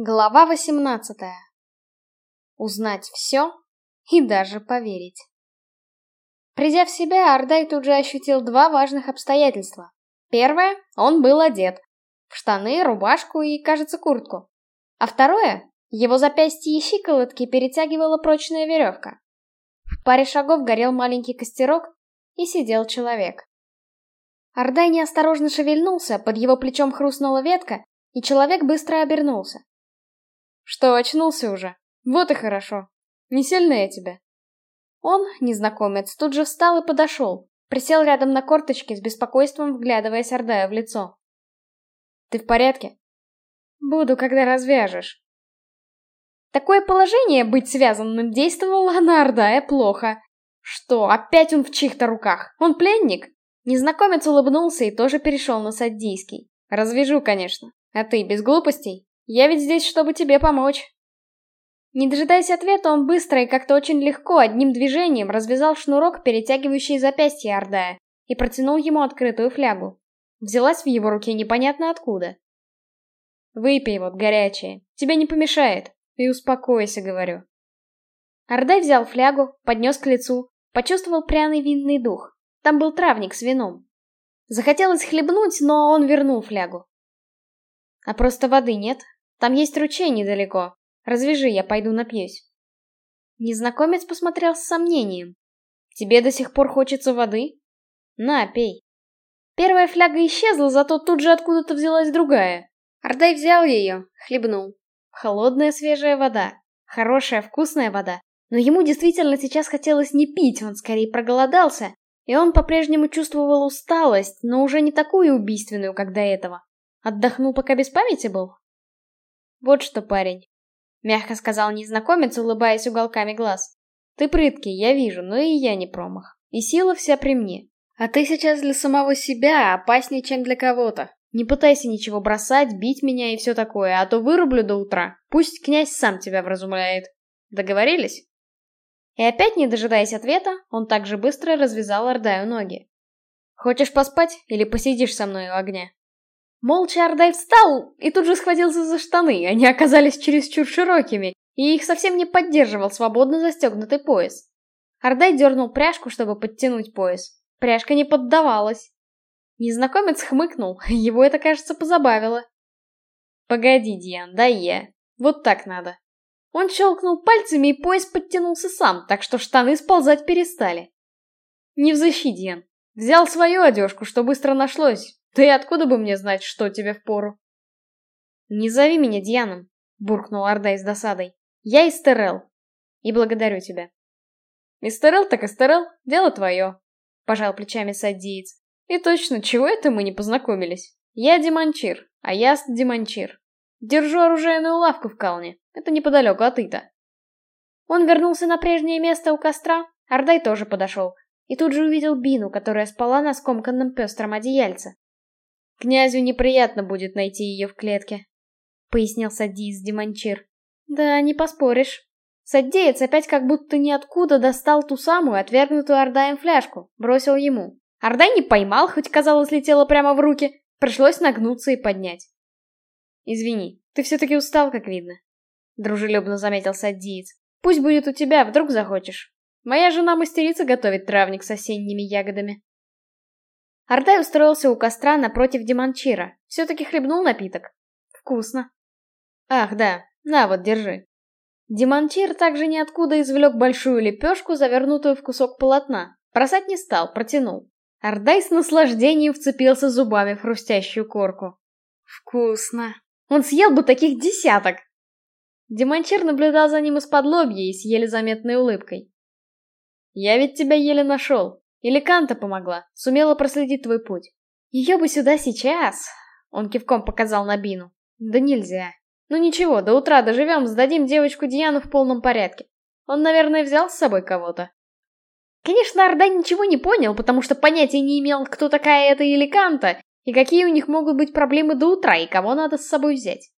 Глава 18. Узнать все и даже поверить. Придя в себя, Ардай тут же ощутил два важных обстоятельства. Первое, он был одет. В штаны, рубашку и, кажется, куртку. А второе, его запястье и щиколотки перетягивала прочная веревка. В паре шагов горел маленький костерок, и сидел человек. Ардай неосторожно шевельнулся, под его плечом хрустнула ветка, и человек быстро обернулся. Что, очнулся уже? Вот и хорошо. Не сильно я тебя. Он, незнакомец, тут же встал и подошел. Присел рядом на корточке с беспокойством, вглядываясь Ордая в лицо. Ты в порядке? Буду, когда развяжешь. Такое положение быть связанным действовало на Ордая плохо. Что, опять он в чьих-то руках? Он пленник? Незнакомец улыбнулся и тоже перешел на саддийский. Развяжу, конечно. А ты без глупостей? Я ведь здесь, чтобы тебе помочь. Не дожидаясь ответа, он быстро и как-то очень легко, одним движением, развязал шнурок, перетягивающий запястье Ордая, и протянул ему открытую флягу. Взялась в его руке непонятно откуда. «Выпей вот горячее, тебе не помешает, и успокойся, говорю». Ордай взял флягу, поднес к лицу, почувствовал пряный винный дух. Там был травник с вином. Захотелось хлебнуть, но он вернул флягу. «А просто воды нет?» Там есть ручей недалеко. Развяжи, я пойду напьюсь. Незнакомец посмотрел с сомнением. Тебе до сих пор хочется воды? На, пей. Первая фляга исчезла, зато тут же откуда-то взялась другая. Ардай взял ее, хлебнул. Холодная свежая вода. Хорошая, вкусная вода. Но ему действительно сейчас хотелось не пить, он скорее проголодался. И он по-прежнему чувствовал усталость, но уже не такую убийственную, как до этого. Отдохнул, пока без памяти был? «Вот что, парень», — мягко сказал незнакомец, улыбаясь уголками глаз. «Ты прыткий, я вижу, но и я не промах. И сила вся при мне. А ты сейчас для самого себя опаснее, чем для кого-то. Не пытайся ничего бросать, бить меня и все такое, а то вырублю до утра. Пусть князь сам тебя вразумляет. Договорились?» И опять, не дожидаясь ответа, он так же быстро развязал Ордаю ноги. «Хочешь поспать или посидишь со мной у огня?» Молча Ардай встал и тут же схватился за штаны, они оказались чересчур широкими, и их совсем не поддерживал свободно застегнутый пояс. Ардай дернул пряжку, чтобы подтянуть пояс. Пряжка не поддавалась. Незнакомец хмыкнул, его это, кажется, позабавило. «Погоди, Диан, дай я. Вот так надо». Он щелкнул пальцами, и пояс подтянулся сам, так что штаны сползать перестали. «Не взыщи, Диан. Взял свою одежку, что быстро нашлось. Да и откуда бы мне знать, что тебе впору? Не зови меня Дианом, буркнул Ардай с досадой. Я Истерел. И благодарю тебя. Истерел так Истерел, дело твое, пожал плечами саддиец. И точно, чего это мы не познакомились? Я Диманчир, а я Диманчир. Держу оружейную лавку в Калне. Это неподалеку от Ита. Он вернулся на прежнее место у костра. Ардай тоже подошел. И тут же увидел Бину, которая спала на скомканном пестром одеяльце. Князю неприятно будет найти ее в клетке, пояснил Саддиис Демончир. Да, не поспоришь. Саддеец опять как будто ниоткуда достал ту самую отвергнутую Ордаем фляжку, бросил ему. Ордай не поймал, хоть казалось летела прямо в руки, пришлось нагнуться и поднять. Извини, ты все-таки устал, как видно. Дружелюбно заметил Саддиец. Пусть будет у тебя, вдруг захочешь. Моя жена мастерица готовит травник с осенними ягодами. Ардай устроился у костра напротив Диманчира. Все-таки хлебнул напиток. Вкусно. Ах, да, на вот, держи. Диманчир также ниоткуда извлек большую лепешку, завернутую в кусок полотна. Бросать не стал, протянул. Ардай с наслаждением вцепился зубами в хрустящую корку. Вкусно. Он съел бы таких десяток. Диманчир наблюдал за ним из-под лобья и с еле заметной улыбкой. «Я ведь тебя еле нашел. Или Канта помогла, сумела проследить твой путь. Ее бы сюда сейчас, он кивком показал на Бину. Да нельзя. Ну ничего, до утра доживем, сдадим девочку Диану в полном порядке. Он, наверное, взял с собой кого-то. Конечно, Орда ничего не понял, потому что понятия не имел, кто такая эта Иликанта, и какие у них могут быть проблемы до утра, и кого надо с собой взять.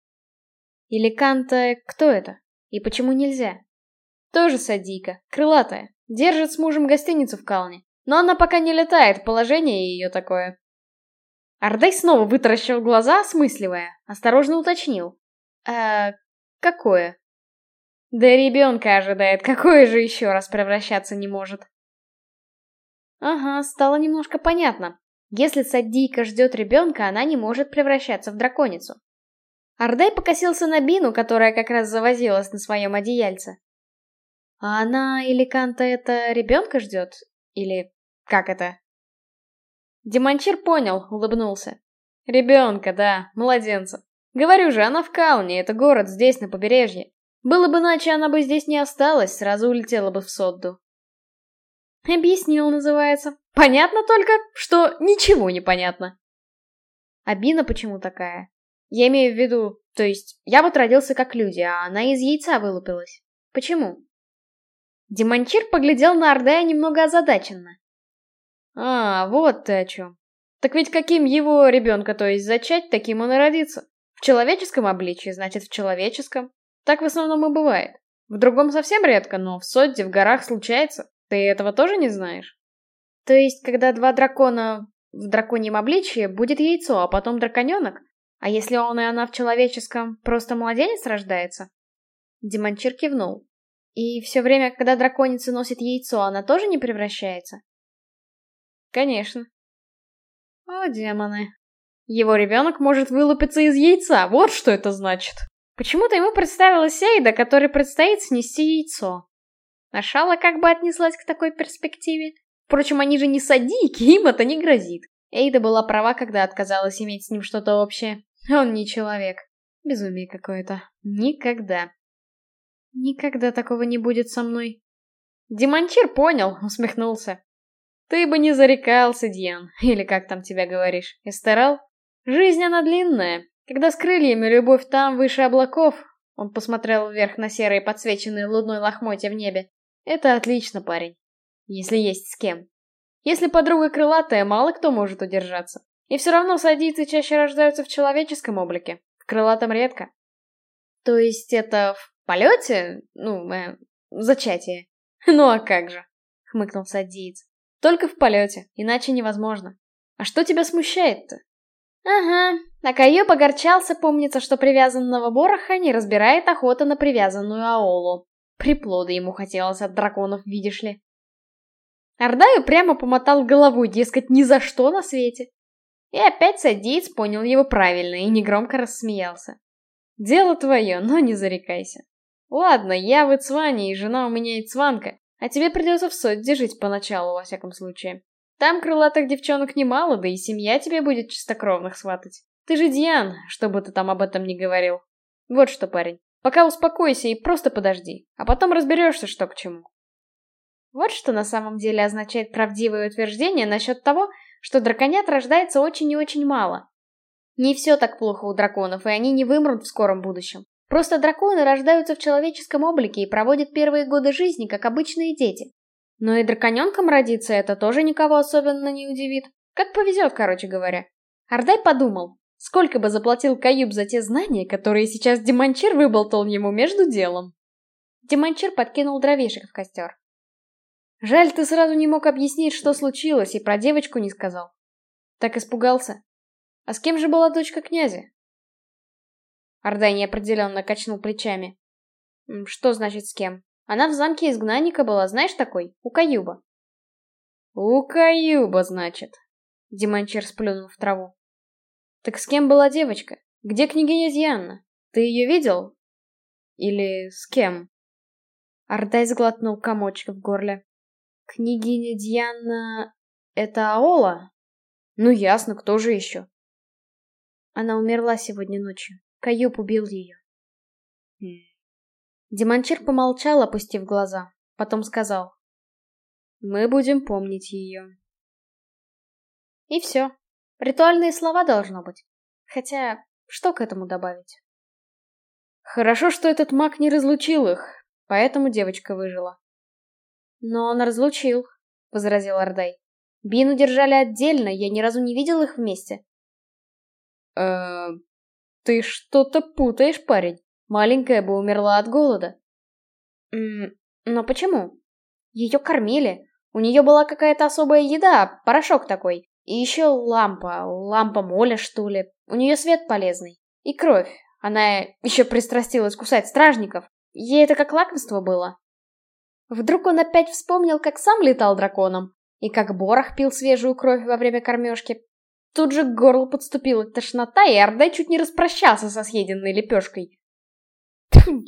Иликанта кто это? И почему нельзя? Тоже садийка, крылатая, держит с мужем гостиницу в Калне. Но она пока не летает, положение ее такое. Ардай снова вытаращил глаза, осмысливая, осторожно уточнил. «А Какое? Да ребенка ожидает, какое же еще раз превращаться не может? Ага, стало немножко понятно. Если Саддийка ждет ребенка, она не может превращаться в драконицу. Ардай покосился на Бину, которая как раз завозилась на своем одеяльце. А она или Канта это ребенка ждет? Или как это? Демончир понял, улыбнулся. Ребенка, да, младенца. Говорю же, она в Калне, это город здесь, на побережье. Было бы иначе, она бы здесь не осталась, сразу улетела бы в Содду. Объяснил, называется. Понятно только, что ничего не понятно. Абина почему такая? Я имею в виду, то есть, я вот родился как люди, а она из яйца вылупилась. Почему? Демончир поглядел на Ордая немного озадаченно. А, вот ты о чем. Так ведь каким его ребенка, то есть зачать, таким он и родится. В человеческом обличии, значит, в человеческом. Так в основном и бывает. В другом совсем редко, но в Содде, в горах случается. Ты этого тоже не знаешь? То есть, когда два дракона в драконьем обличии, будет яйцо, а потом драконенок? А если он и она в человеческом, просто младенец рождается? Демончир кивнул. И все время, когда драконица носит яйцо, она тоже не превращается? Конечно. О, демоны. Его ребенок может вылупиться из яйца, вот что это значит. Почему-то ему представилась Эйда, которой предстоит снести яйцо. А Шала как бы отнеслась к такой перспективе. Впрочем, они же не садики, им это не грозит. Эйда была права, когда отказалась иметь с ним что-то общее. Он не человек. Безумие какое-то. Никогда. Никогда такого не будет со мной. Демончир понял, усмехнулся. Ты бы не зарекался, Дьян, или как там тебя говоришь, и старал? Жизнь она длинная. Когда с крыльями любовь там, выше облаков, он посмотрел вверх на серые подсвеченные луной лохмотья в небе. Это отлично, парень. Если есть с кем. Если подруга крылатая, мало кто может удержаться. И все равно садийцы чаще рождаются в человеческом облике. В крылатом редко. То есть это в полете? Ну, э, зачатие. Ну а как же? Хмыкнул садиец. Только в полете, иначе невозможно. А что тебя смущает-то? Ага, а Кайо огорчался, помнится, что привязанного бороха не разбирает охота на привязанную аолу. Приплода ему хотелось от драконов, видишь ли. Ардаю прямо помотал головой, дескать, ни за что на свете. И опять садиец понял его правильно и негромко рассмеялся. Дело твое, но не зарекайся. Ладно, я в Ицване, и жена у меня Ицванка, а тебе придется в Содде жить поначалу, во всяком случае. Там крылатых девчонок немало, да и семья тебе будет чистокровных сватать. Ты же Диан, чтобы ты там об этом не говорил. Вот что, парень, пока успокойся и просто подожди, а потом разберешься, что к чему. Вот что на самом деле означает правдивое утверждение насчет того, что драконят рождается очень и очень мало. Не все так плохо у драконов, и они не вымрут в скором будущем. Просто драконы рождаются в человеческом облике и проводят первые годы жизни, как обычные дети. Но и драконенком родиться это тоже никого особенно не удивит. Как повезет, короче говоря. Ардай подумал, сколько бы заплатил Каюб за те знания, которые сейчас Демончир выболтал ему между делом. Демончир подкинул дровишек в костер. Жаль, ты сразу не мог объяснить, что случилось, и про девочку не сказал. Так испугался. А с кем же была дочка князя? Ордай неопределенно качнул плечами. Что значит с кем? Она в замке изгнанника была, знаешь такой? У Каюба. У Каюба, значит. Диманчер сплюнул в траву. Так с кем была девочка? Где княгиня Диана? Ты ее видел? Или с кем? Ордай сглотнул комочек в горле. Княгиня Диана... Это Аола? Ну ясно, кто же еще? Она умерла сегодня ночью. Каюб убил ее. Демончир помолчал, опустив глаза. Потом сказал. Мы будем помнить ее. И все. Ритуальные слова должно быть. Хотя, что к этому добавить? Хорошо, что этот маг не разлучил их, поэтому девочка выжила. «Но он разлучил», — возразил Ордай. «Бину держали отдельно, я ни разу не видел их вместе». «Э, ты что-то путаешь, парень. Маленькая бы умерла от голода». «М но почему? Ее кормили. У нее была какая-то особая еда, порошок такой. И еще лампа, лампа моля, что ли. У нее свет полезный. И кровь. Она еще пристрастилась кусать стражников. Ей это как лакомство было. Вдруг он опять вспомнил, как сам летал драконом, и как Борох пил свежую кровь во время кормежки. Тут же к горлу подступила тошнота, и Ордай чуть не распрощался со съеденной лепешкой.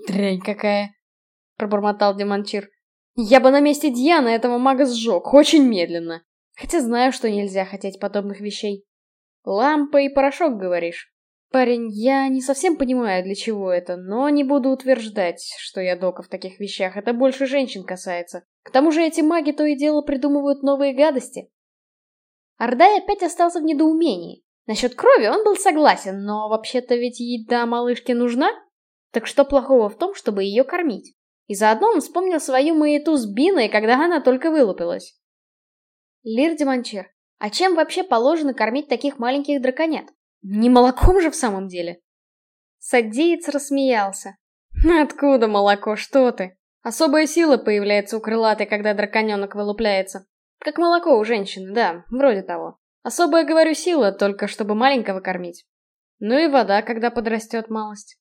«Дрянь какая!» — пробормотал Демончир. «Я бы на месте Дьяна этого мага сжег, очень медленно. Хотя знаю, что нельзя хотеть подобных вещей. Лампа и порошок, говоришь?» Парень, я не совсем понимаю, для чего это, но не буду утверждать, что я дока в таких вещах, это больше женщин касается. К тому же эти маги то и дело придумывают новые гадости. Ордай опять остался в недоумении. Насчет крови он был согласен, но вообще-то ведь еда малышке нужна. Так что плохого в том, чтобы ее кормить? И заодно он вспомнил свою маяту с Биной, когда она только вылупилась. Лир Демончер, а чем вообще положено кормить таких маленьких драконят? Не молоком же в самом деле? Садеец рассмеялся. Откуда молоко, что ты? Особая сила появляется у крылатой, когда драконенок вылупляется. Как молоко у женщины, да, вроде того. Особая, говорю, сила, только чтобы маленького кормить. Ну и вода, когда подрастет малость.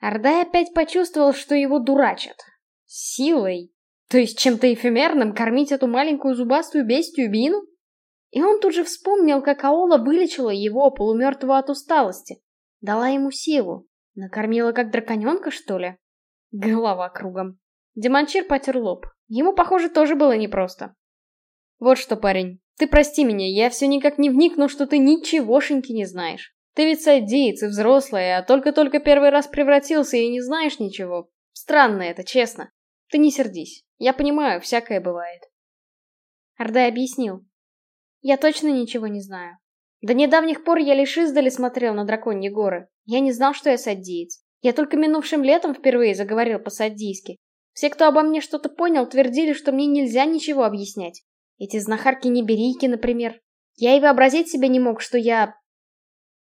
Ордай опять почувствовал, что его дурачат. Силой. То есть чем-то эфемерным кормить эту маленькую зубастую бестию Бину? И он тут же вспомнил, как Аола вылечила его, полумертвого от усталости. Дала ему силу. Накормила как драконенка, что ли? Голова кругом. Демончир потер лоб. Ему, похоже, тоже было непросто. Вот что, парень, ты прости меня, я все никак не вникну, что ты ничегошеньки не знаешь. Ты ведь садиец и взрослый, а только-только первый раз превратился и не знаешь ничего. Странно это, честно. Ты не сердись. Я понимаю, всякое бывает. Ордай объяснил. Я точно ничего не знаю. До недавних пор я лишь издали смотрел на драконьи горы. Я не знал, что я саддиец. Я только минувшим летом впервые заговорил по-саддийски. Все, кто обо мне что-то понял, твердили, что мне нельзя ничего объяснять. Эти знахарки-неберийки, например. Я и вообразить себе не мог, что я...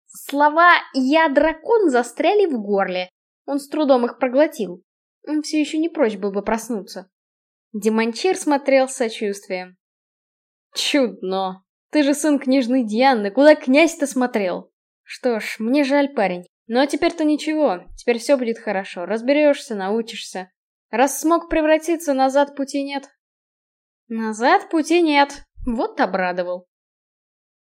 Слова «я дракон» застряли в горле. Он с трудом их проглотил. Он все еще не прочь был бы проснуться. Демончир смотрел с сочувствием. Чудно. Ты же сын княжны Дианы, куда князь-то смотрел? Что ж, мне жаль, парень. Но теперь-то ничего, теперь все будет хорошо, разберешься, научишься. Раз смог превратиться, назад пути нет. Назад пути нет, вот обрадовал.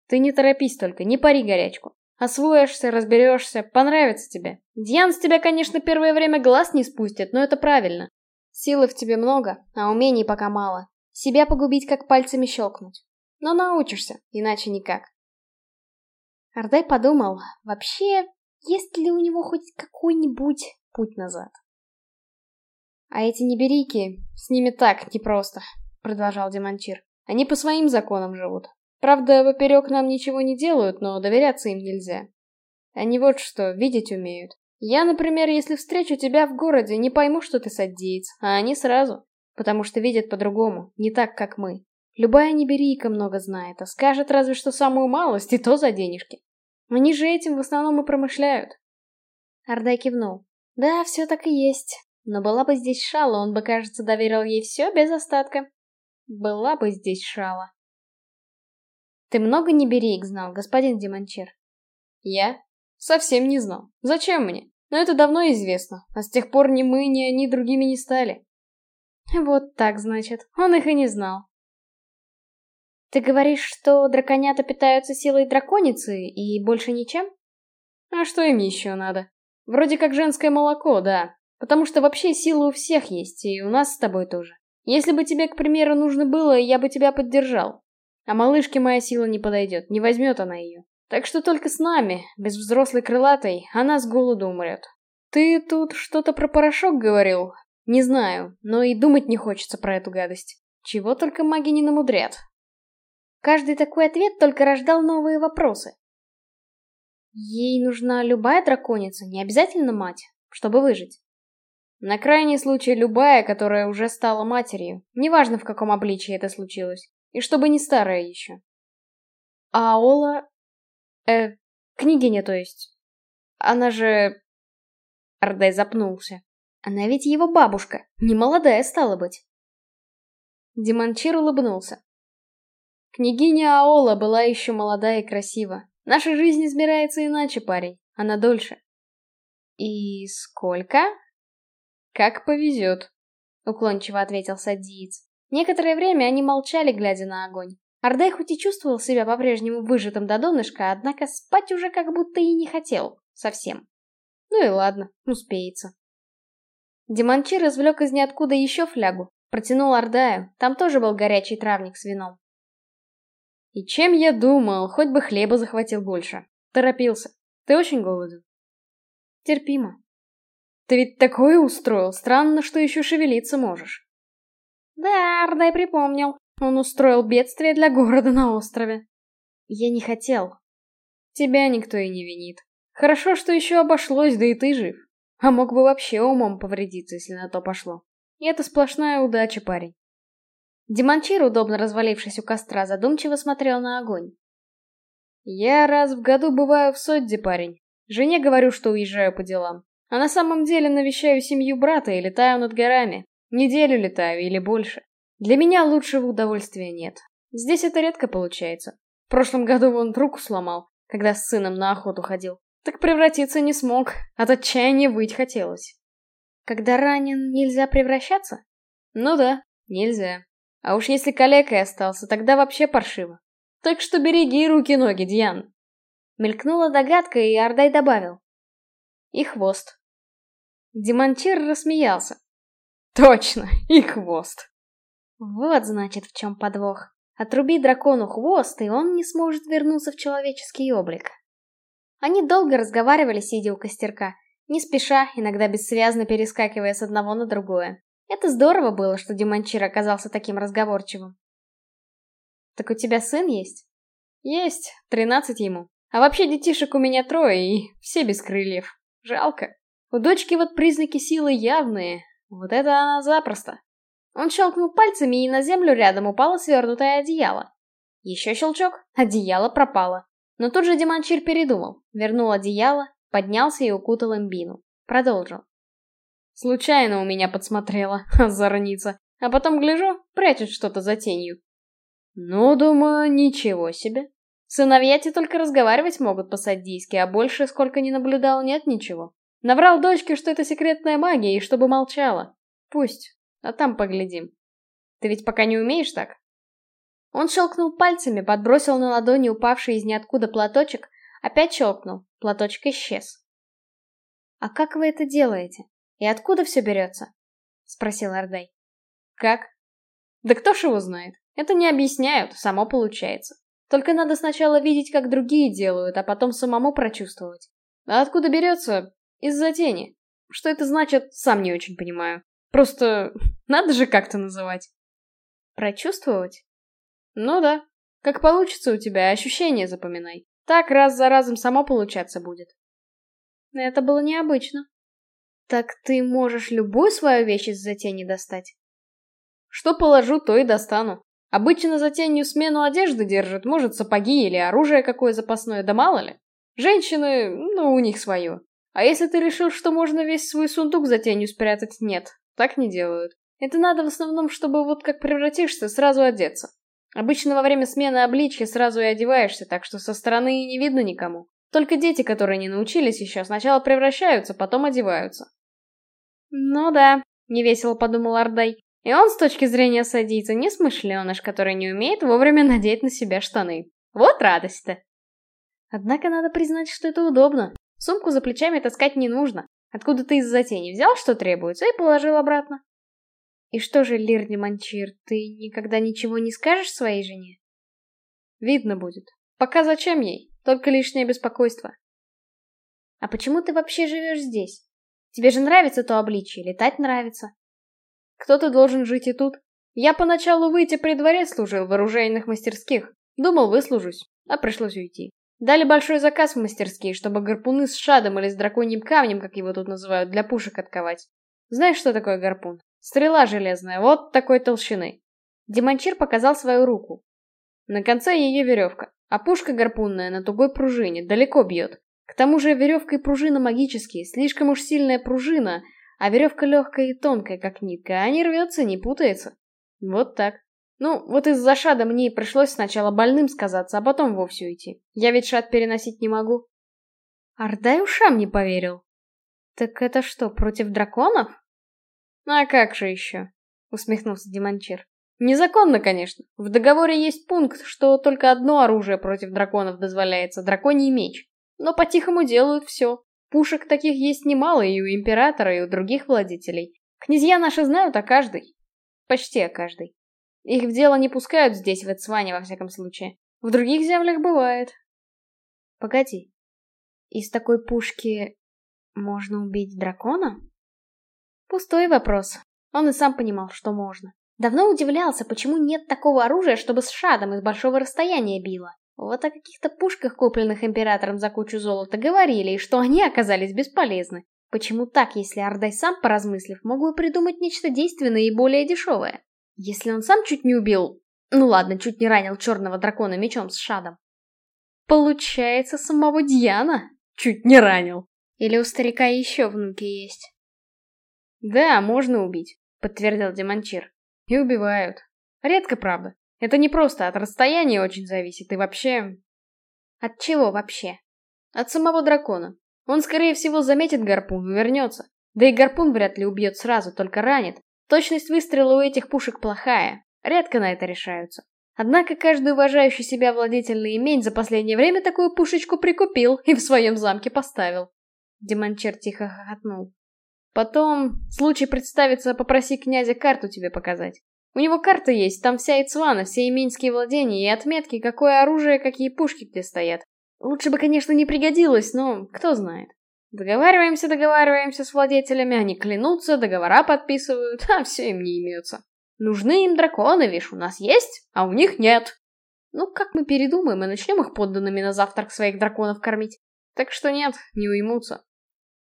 Ты не торопись только, не пари горячку. Освоишься, разберешься, понравится тебе. Дьян с тебя, конечно, первое время глаз не спустит, но это правильно. Силы в тебе много, а умений пока мало. Себя погубить, как пальцами щелкнуть. Но научишься, иначе никак. Ардай подумал, вообще, есть ли у него хоть какой-нибудь путь назад? А эти неберики, с ними так непросто, продолжал Демончир. Они по своим законам живут. Правда, поперек нам ничего не делают, но доверяться им нельзя. Они вот что, видеть умеют. Я, например, если встречу тебя в городе, не пойму, что ты саддиец, а они сразу потому что видят по-другому, не так, как мы. Любая неберийка много знает, а скажет разве что самую малость, и то за денежки. Они же этим в основном и промышляют. Ардай кивнул. Да, все так и есть. Но была бы здесь Шала, он бы, кажется, доверил ей все без остатка. Была бы здесь Шала. Ты много небереек знал, господин Демончер? Я? Совсем не знал. Зачем мне? Но это давно известно, а с тех пор ни мы, ни они другими не стали. Вот так, значит. Он их и не знал. Ты говоришь, что драконята питаются силой драконицы и больше ничем? А что им еще надо? Вроде как женское молоко, да. Потому что вообще сила у всех есть, и у нас с тобой тоже. Если бы тебе, к примеру, нужно было, я бы тебя поддержал. А малышке моя сила не подойдет, не возьмет она ее. Так что только с нами, без взрослой крылатой, она с голоду умрет. Ты тут что-то про порошок говорил, не знаю, но и думать не хочется про эту гадость. Чего только маги не намудрят. Каждый такой ответ только рождал новые вопросы. Ей нужна любая драконица, не обязательно мать, чтобы выжить. На крайний случай любая, которая уже стала матерью, неважно в каком обличии это случилось, и чтобы не старая еще. А Ола... Э, княгиня, то есть. Она же... Ардай запнулся. Она ведь его бабушка, не молодая стала быть. Демончир улыбнулся. Княгиня Аола была еще молода и красива. Наша жизнь измеряется иначе, парень, она дольше. И сколько? Как повезет, уклончиво ответил садиец. Некоторое время они молчали, глядя на огонь. Ардай хоть и чувствовал себя по-прежнему выжатым до донышка, однако спать уже как будто и не хотел. Совсем. Ну и ладно, успеется. Демончир извлек из ниоткуда еще флягу, протянул Ардаю, там тоже был горячий травник с вином. И чем я думал, хоть бы хлеба захватил больше. Торопился. Ты очень голоден? Терпимо. Ты ведь такое устроил, странно, что еще шевелиться можешь. Да, Ардай припомнил. Он устроил бедствие для города на острове. Я не хотел. Тебя никто и не винит. Хорошо, что еще обошлось, да и ты жив. А мог бы вообще умом повредиться, если на то пошло. И это сплошная удача, парень. Демончир, удобно развалившись у костра, задумчиво смотрел на огонь. Я раз в году бываю в Содде, парень. Жене говорю, что уезжаю по делам. А на самом деле навещаю семью брата и летаю над горами. Неделю летаю или больше. Для меня лучшего удовольствия нет. Здесь это редко получается. В прошлом году он руку сломал, когда с сыном на охоту ходил. Так превратиться не смог, от отчаяния выть хотелось. Когда ранен, нельзя превращаться? Ну да, нельзя. А уж если калекой остался, тогда вообще паршиво. Так что береги руки-ноги, Дьян. Мелькнула догадка, и Ардай добавил. И хвост. Демончир рассмеялся. Точно, и хвост. Вот, значит, в чем подвох. Отруби дракону хвост, и он не сможет вернуться в человеческий облик. Они долго разговаривали, сидя у костерка, не спеша, иногда бессвязно перескакивая с одного на другое. Это здорово было, что Диманчир оказался таким разговорчивым. «Так у тебя сын есть?» «Есть, тринадцать ему. А вообще детишек у меня трое, и все без крыльев. Жалко. У дочки вот признаки силы явные. Вот это она запросто». Он щелкнул пальцами, и на землю рядом упало свернутое одеяло. Еще щелчок, одеяло пропало. Но тут же Диманчир передумал, вернул одеяло, поднялся и укутал имбину. Продолжил. Случайно у меня подсмотрела, озорница. А потом гляжу, прячет что-то за тенью. Ну, думаю, ничего себе. Сыновья те только разговаривать могут по-саддийски, а больше, сколько не наблюдал, нет ничего. Наврал дочке, что это секретная магия, и чтобы молчала. Пусть, а там поглядим. Ты ведь пока не умеешь так? Он щелкнул пальцами, подбросил на ладони упавший из ниоткуда платочек, опять щелкнул, платочек исчез. «А как вы это делаете? И откуда все берется?» — спросил Ордай. «Как?» «Да кто ж его знает? Это не объясняют, само получается. Только надо сначала видеть, как другие делают, а потом самому прочувствовать. А откуда берется? Из-за тени. Что это значит, сам не очень понимаю. Просто надо же как-то называть. Прочувствовать? Ну да. Как получится у тебя, ощущения запоминай. Так раз за разом само получаться будет. Это было необычно. Так ты можешь любую свою вещь из затени достать? Что положу, то и достану. Обычно за тенью смену одежды держат, может, сапоги или оружие какое запасное, да мало ли. Женщины, ну, у них свое. А если ты решил, что можно весь свой сундук за тенью спрятать, нет, так не делают. Это надо в основном, чтобы вот как превратишься, сразу одеться. Обычно во время смены обличья сразу и одеваешься, так что со стороны не видно никому. Только дети, которые не научились еще, сначала превращаются, потом одеваются. Ну да, невесело подумал Ардай. И он с точки зрения садийца не смышленыш, который не умеет вовремя надеть на себя штаны. Вот радость-то. Однако надо признать, что это удобно. Сумку за плечами таскать не нужно. Откуда ты из затени взял, что требуется, и положил обратно. И что же, Лирни Манчир, ты никогда ничего не скажешь своей жене? Видно будет. Пока зачем ей? Только лишнее беспокойство. А почему ты вообще живешь здесь? Тебе же нравится то обличие, летать нравится. Кто-то должен жить и тут. Я поначалу выйти при дворе служил в оружейных мастерских. Думал, выслужусь, а пришлось уйти. Дали большой заказ в мастерские, чтобы гарпуны с шадом или с драконьим камнем, как его тут называют, для пушек отковать. Знаешь, что такое гарпун? Стрела железная, вот такой толщины. Демончир показал свою руку. На конце ее веревка, а пушка гарпунная на тугой пружине, далеко бьет. К тому же веревка и пружина магические, слишком уж сильная пружина, а веревка легкая и тонкая, как нитка, а не рвется, не путается. Вот так. Ну, вот из-за шада мне и пришлось сначала больным сказаться, а потом вовсе уйти. Я ведь шад переносить не могу. Ардай ушам не поверил. Так это что, против драконов? А как же еще? Усмехнулся Демончир. Незаконно, конечно. В договоре есть пункт, что только одно оружие против драконов дозволяется — драконий меч. Но по-тихому делают все. Пушек таких есть немало и у императора, и у других владетелей. Князья наши знают о каждой. Почти о каждой. Их в дело не пускают здесь, в Эцване, во всяком случае. В других землях бывает. Погоди. Из такой пушки можно убить дракона? Пустой вопрос. Он и сам понимал, что можно. Давно удивлялся, почему нет такого оружия, чтобы с шадом из большого расстояния било. Вот о каких-то пушках, купленных императором за кучу золота, говорили, и что они оказались бесполезны. Почему так, если Ардай сам, поразмыслив, мог бы придумать нечто действенное и более дешевое? Если он сам чуть не убил... Ну ладно, чуть не ранил черного дракона мечом с шадом. Получается, самого Дьяна чуть не ранил. Или у старика еще внуки есть? Да, можно убить, подтвердил Демончир. И убивают. Редко, правда. Это не просто от расстояния очень зависит, и вообще... От чего вообще? От самого дракона. Он, скорее всего, заметит гарпун и вернется. Да и гарпун вряд ли убьет сразу, только ранит. Точность выстрела у этих пушек плохая. Редко на это решаются. Однако каждый уважающий себя владетельный имень за последнее время такую пушечку прикупил и в своем замке поставил. Демончер тихо хохотнул. Потом, случай представится, попроси князя карту тебе показать. У него карта есть, там вся Ицвана, все именские владения и отметки, какое оружие, какие пушки где стоят. Лучше бы, конечно, не пригодилось, но кто знает. Договариваемся, договариваемся с владетелями, они клянутся, договора подписывают, а все им не имется. Нужны им драконы, видишь, у нас есть, а у них нет. Ну, как мы передумаем и начнем их подданными на завтрак своих драконов кормить? Так что нет, не уймутся.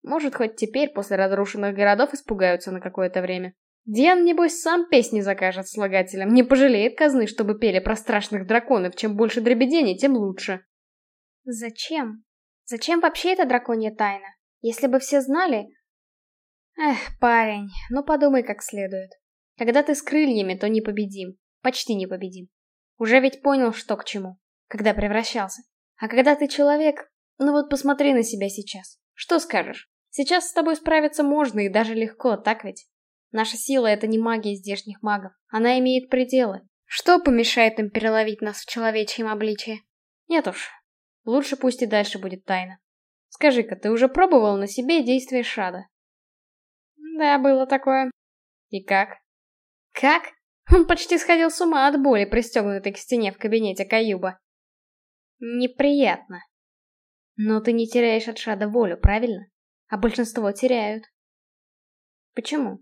Может, хоть теперь, после разрушенных городов, испугаются на какое-то время. Диан, небось, сам песни закажет слагателям, не пожалеет казны, чтобы пели про страшных драконов. Чем больше дребедений, тем лучше. Зачем? Зачем вообще эта драконья тайна? Если бы все знали... Эх, парень, ну подумай как следует. Когда ты с крыльями, то непобедим. Почти непобедим. Уже ведь понял, что к чему. Когда превращался. А когда ты человек... Ну вот посмотри на себя сейчас. Что скажешь? Сейчас с тобой справиться можно и даже легко, так ведь? Наша сила — это не магия здешних магов. Она имеет пределы. Что помешает им переловить нас в человечьем обличии? Нет уж. Лучше пусть и дальше будет тайна. Скажи-ка, ты уже пробовал на себе действие Шада? Да, было такое. И как? Как? Он почти сходил с ума от боли, пристегнутый к стене в кабинете Каюба. Неприятно. Но ты не теряешь от Шада волю, правильно? А большинство теряют. Почему?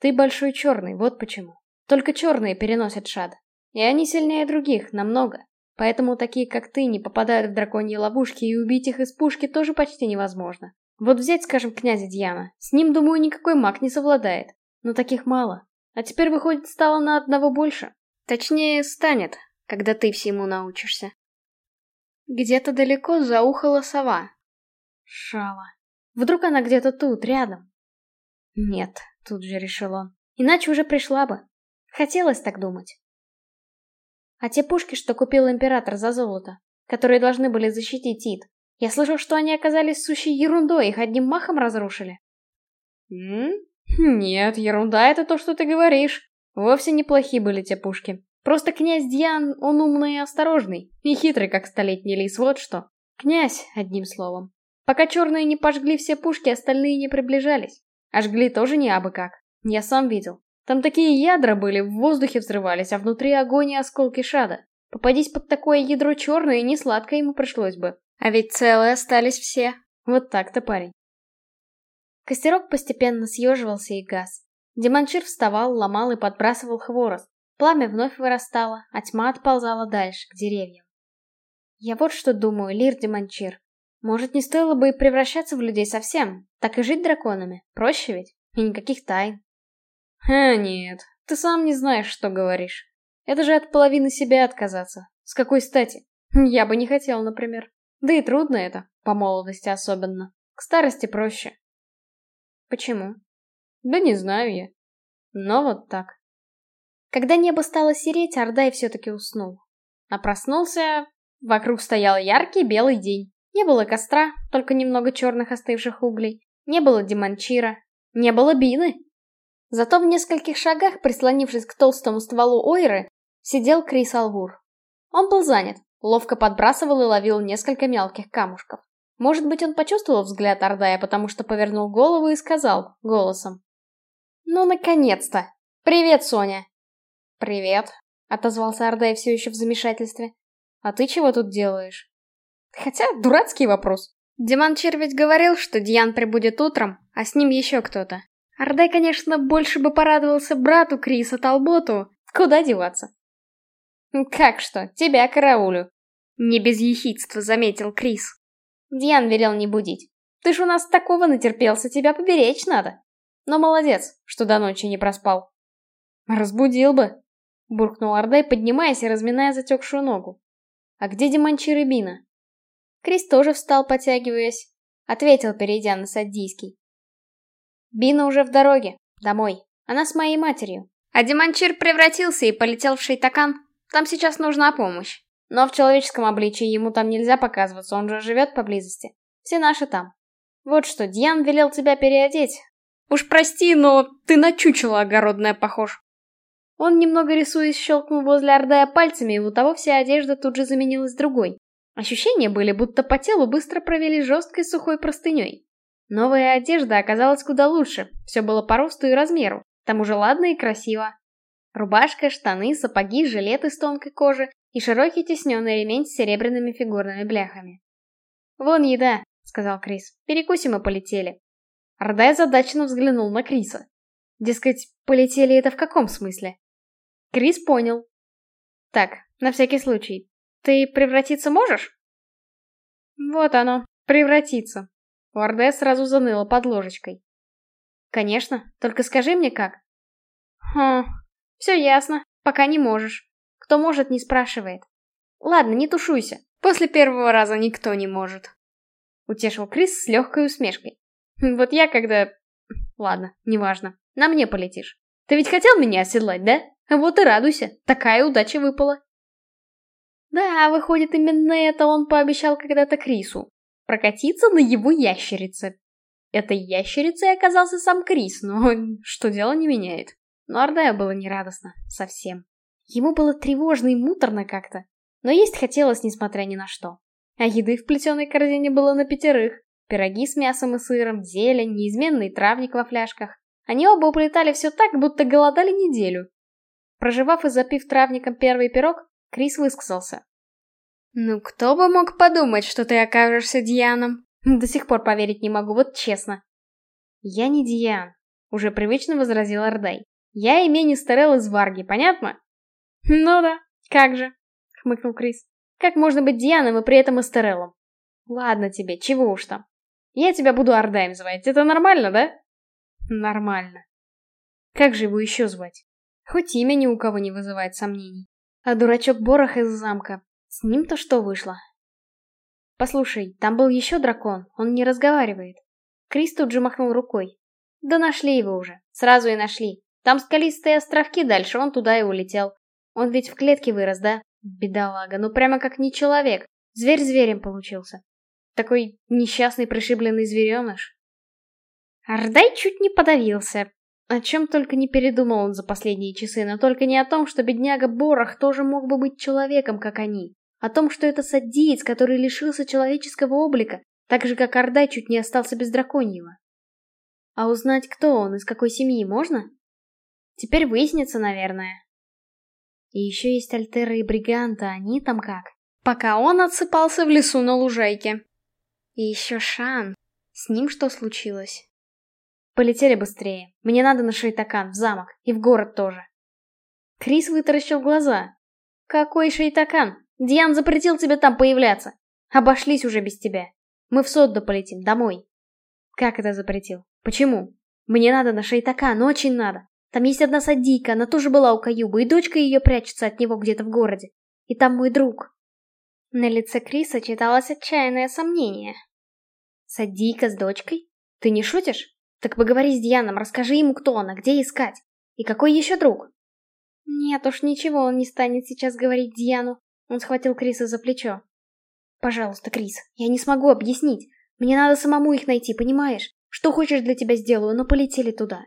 Ты большой черный, вот почему. Только черные переносят шад. И они сильнее других, намного. Поэтому такие, как ты, не попадают в драконьи ловушки, и убить их из пушки тоже почти невозможно. Вот взять, скажем, князя Дьяна. С ним, думаю, никакой маг не совладает. Но таких мало. А теперь, выходит, стало на одного больше. Точнее, станет, когда ты всему научишься. Где-то далеко заухала сова. Шала. Вдруг она где-то тут, рядом. Нет, Тут же решил он. Иначе уже пришла бы. Хотелось так думать. А те пушки, что купил император за золото, которые должны были защитить Ид, я слышал, что они оказались сущей ерундой, их одним махом разрушили. Нет, ерунда это то, что ты говоришь. Вовсе неплохие были те пушки. Просто князь Дьян, он умный и осторожный, и хитрый, как столетний лис, вот что. Князь, одним словом. Пока черные не пожгли все пушки, остальные не приближались. А жгли тоже не абы как. Я сам видел. Там такие ядра были, в воздухе взрывались, а внутри огонь и осколки шада. Попадись под такое ядро черное, не сладко ему пришлось бы. А ведь целые остались все. Вот так-то, парень. Костерок постепенно съеживался и газ. Деманчир вставал, ломал и подбрасывал хворост. Пламя вновь вырастало, а тьма отползала дальше, к деревьям. Я вот что думаю, Лир Деманчир. Может, не стоило бы и превращаться в людей совсем? Так и жить драконами. Проще ведь? И никаких тайн. А, нет. Ты сам не знаешь, что говоришь. Это же от половины себя отказаться. С какой стати? Я бы не хотел, например. Да и трудно это, по молодости особенно. К старости проще. Почему? Да не знаю я. Но вот так. Когда небо стало сереть, Ордай все-таки уснул. А проснулся... Вокруг стоял яркий белый день. Не было костра, только немного черных остывших углей. Не было Диманчира. Не было Бины. Зато в нескольких шагах, прислонившись к толстому стволу Ойры, сидел Крис Алвур. Он был занят, ловко подбрасывал и ловил несколько мелких камушков. Может быть, он почувствовал взгляд Ордая, потому что повернул голову и сказал голосом. «Ну, наконец-то! Привет, Соня!» «Привет», — отозвался Ордай все еще в замешательстве. «А ты чего тут делаешь?» Хотя, дурацкий вопрос. Диманчир ведь говорил, что Диан прибудет утром, а с ним еще кто-то. Ордай, конечно, больше бы порадовался брату Криса Талботу. Куда деваться? «Как что, тебя караулю!» Не без ехидства заметил Крис. Диан велел не будить. Ты ж у нас такого натерпелся, тебя поберечь надо. Но молодец, что до ночи не проспал. Разбудил бы, буркнул Ордай, поднимаясь и разминая затекшую ногу. А где Диманчир и Бина? Крис тоже встал, потягиваясь. Ответил, перейдя на саддийский. Бина уже в дороге, домой. Она с моей матерью. А Диманчир превратился и полетел в Шейтакан. Там сейчас нужна помощь. Но в человеческом обличии ему там нельзя показываться, он же живет поблизости. Все наши там. Вот что, Дьян велел тебя переодеть. Уж прости, но ты на чучело огородное похож. Он, немного рисуясь, щелкнул возле Ордая пальцами, и у того вся одежда тут же заменилась другой. Ощущения были, будто по телу быстро провели жесткой сухой простыней. Новая одежда оказалась куда лучше, все было по росту и размеру, к тому же ладно и красиво. Рубашка, штаны, сапоги, жилет из тонкой кожи и широкий тесненный ремень с серебряными фигурными бляхами. «Вон еда», — сказал Крис. «Перекусим и полетели». Ордай задачно взглянул на Криса. Дескать, полетели это в каком смысле? Крис понял. Так, на всякий случай. Ты превратиться можешь? Вот оно, превратиться. У Орде сразу заныло под ложечкой. Конечно, только скажи мне как. Хм, все ясно, пока не можешь. Кто может, не спрашивает. Ладно, не тушуйся. После первого раза никто не может. Утешил Крис с легкой усмешкой. Вот я когда... Ладно, неважно. На мне полетишь. Ты ведь хотел меня оседлать, да? Вот и радуйся, такая удача выпала. Да, выходит, именно это он пообещал когда-то Крису. Прокатиться на его ящерице. Этой ящерицей оказался сам Крис, но что дело не меняет. Но Ардаю было нерадостно. Совсем. Ему было тревожно и муторно как-то. Но есть хотелось, несмотря ни на что. А еды в плетеной корзине было на пятерых. Пироги с мясом и сыром, зелень, неизменный травник во фляжках. Они оба уплетали все так, будто голодали неделю. Проживав и запив травником первый пирог, Крис высказался. «Ну кто бы мог подумать, что ты окажешься Дианом? До сих пор поверить не могу, вот честно». «Я не Диан», — уже привычно возразил Ордай. Я имени Стерел из Варги, понятно? Ну да, как же, хмыкнул Крис. Как можно быть Дианом и при этом Эстерелом? Ладно тебе, чего уж там. Я тебя буду Ордаем звать, это нормально, да? Нормально. Как же его еще звать? Хоть имя ни у кого не вызывает сомнений. А дурачок Борох из замка, с ним-то что вышло? Послушай, там был еще дракон, он не разговаривает. Крис тут же махнул рукой. Да нашли его уже, сразу и нашли. Там скалистые островки дальше, он туда и улетел. Он ведь в клетке вырос, да? Бедолага, ну прямо как не человек. Зверь зверем получился. Такой несчастный пришибленный звереныш. Ардай чуть не подавился. О чем только не передумал он за последние часы, но только не о том, что бедняга Борох тоже мог бы быть человеком, как они. О том, что это садиец, который лишился человеческого облика, так же, как Ардай чуть не остался без драконьего. А узнать, кто он, из какой семьи, можно? Теперь выяснится, наверное. И еще есть Альтера и Бриганта, они там как? Пока он отсыпался в лесу на лужайке. И еще Шан. С ним что случилось? Полетели быстрее. Мне надо на Шейтакан, в замок. И в город тоже. Крис вытаращил глаза. Какой Шейтакан? Диан запретил тебе там появляться. Обошлись уже без тебя. Мы в Содду полетим, домой. Как это запретил? Почему? Мне надо на Шейтакан, очень надо. Там есть одна садийка, она тоже была у Каюбы, и дочка ее прячется от него где-то в городе. И там мой друг. На лице Криса читалось отчаянное сомнение. Садийка с дочкой? Ты не шутишь? Так поговори с Дианом, расскажи ему, кто она, где искать. И какой еще друг? Нет уж, ничего он не станет сейчас говорить Диану. Он схватил Криса за плечо. Пожалуйста, Крис, я не смогу объяснить. Мне надо самому их найти, понимаешь? Что хочешь для тебя сделаю, но полетели туда.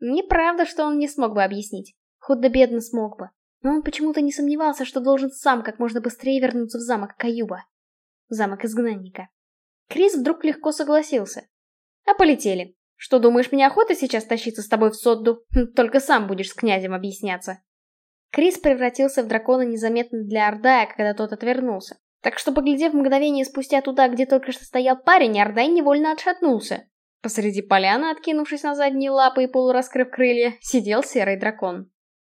Неправда, что он не смог бы объяснить. Худо-бедно смог бы. Но он почему-то не сомневался, что должен сам как можно быстрее вернуться в замок Каюба. замок изгнанника. Крис вдруг легко согласился. А полетели. Что, думаешь, мне охота сейчас тащиться с тобой в Содду? Хм, только сам будешь с князем объясняться. Крис превратился в дракона незаметно для Ордая, когда тот отвернулся. Так что, поглядев мгновение спустя туда, где только что стоял парень, Ордай невольно отшатнулся. Посреди поляны, откинувшись на задние лапы и полураскрыв крылья, сидел серый дракон.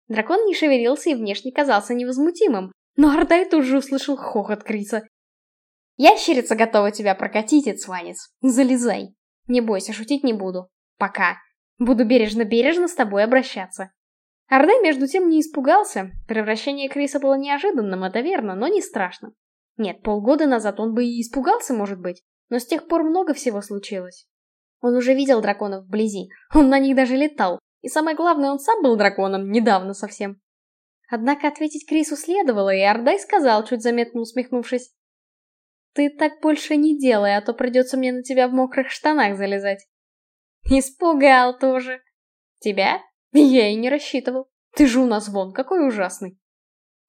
Дракон не шевелился и внешне казался невозмутимым, но Ордай тут же услышал хохот Криса. «Ящерица готова тебя прокатить, Эцванец. Залезай. Не бойся, шутить не буду. Пока. Буду бережно-бережно с тобой обращаться». Ордай между тем не испугался. Превращение Криса было неожиданным, это верно, но не страшно. Нет, полгода назад он бы и испугался, может быть, но с тех пор много всего случилось. Он уже видел драконов вблизи, он на них даже летал, и самое главное, он сам был драконом, недавно совсем. Однако ответить Крису следовало, и Ардай сказал, чуть заметно усмехнувшись. «Ты так больше не делай, а то придется мне на тебя в мокрых штанах залезать». «Испугал тоже». «Тебя? Я и не рассчитывал. Ты же у нас вон, какой ужасный».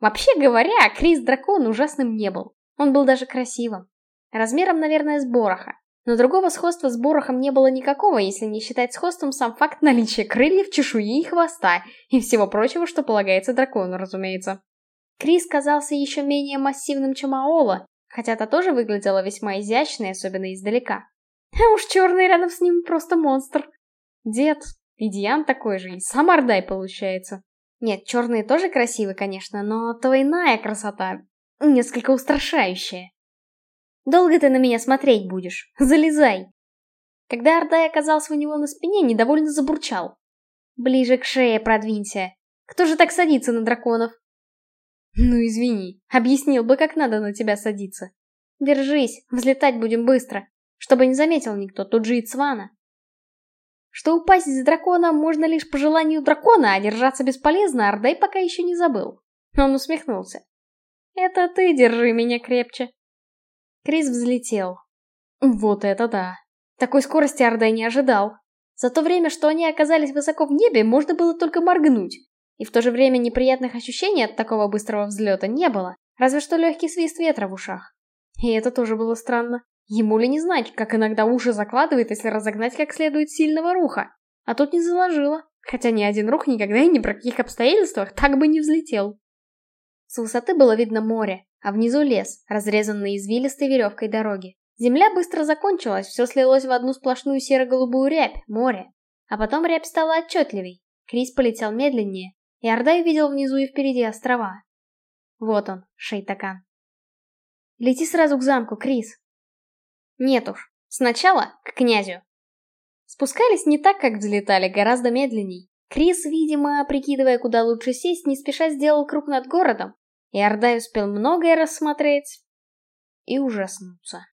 Вообще говоря, Крис Дракон ужасным не был. Он был даже красивым. Размером, наверное, с Бороха. Но другого сходства с Борохом не было никакого, если не считать сходством сам факт наличия крыльев, чешуи и хвоста, и всего прочего, что полагается дракону, разумеется. Крис казался еще менее массивным, чем Аола, хотя та тоже выглядела весьма изящной, особенно издалека. А уж черный рядом с ним просто монстр. Дед, и такой же, и сам Ардай получается. Нет, черные тоже красивы, конечно, но двойная красота несколько устрашающая. Долго ты на меня смотреть будешь? Залезай. Когда Ардай оказался у него на спине, недовольно забурчал. Ближе к шее продвинься. Кто же так садится на драконов? Ну извини, объяснил бы, как надо на тебя садиться. Держись, взлетать будем быстро, чтобы не заметил никто, тут же и Цвана. Что упасть с дракона можно лишь по желанию дракона, а держаться бесполезно, Ардай пока еще не забыл. Он усмехнулся. «Это ты держи меня крепче». Крис взлетел. Вот это да. Такой скорости Ардай не ожидал. За то время, что они оказались высоко в небе, можно было только моргнуть. И в то же время неприятных ощущений от такого быстрого взлета не было, разве что легкий свист ветра в ушах. И это тоже было странно. Ему ли не знать, как иногда уши закладывает, если разогнать как следует сильного руха? А тут не заложило, хотя ни один рух никогда и ни при каких обстоятельствах так бы не взлетел. С высоты было видно море, а внизу лес, разрезанный извилистой веревкой дороги. Земля быстро закончилась, все слилось в одну сплошную серо-голубую рябь, море. А потом рябь стала отчетливей. Крис полетел медленнее, и Ордай увидел внизу и впереди острова. Вот он, Шейтакан. «Лети сразу к замку, Крис», нет уж. Сначала к князю. Спускались не так, как взлетали, гораздо медленней. Крис, видимо, прикидывая, куда лучше сесть, не спеша сделал круг над городом, и Ордай успел многое рассмотреть и ужаснуться.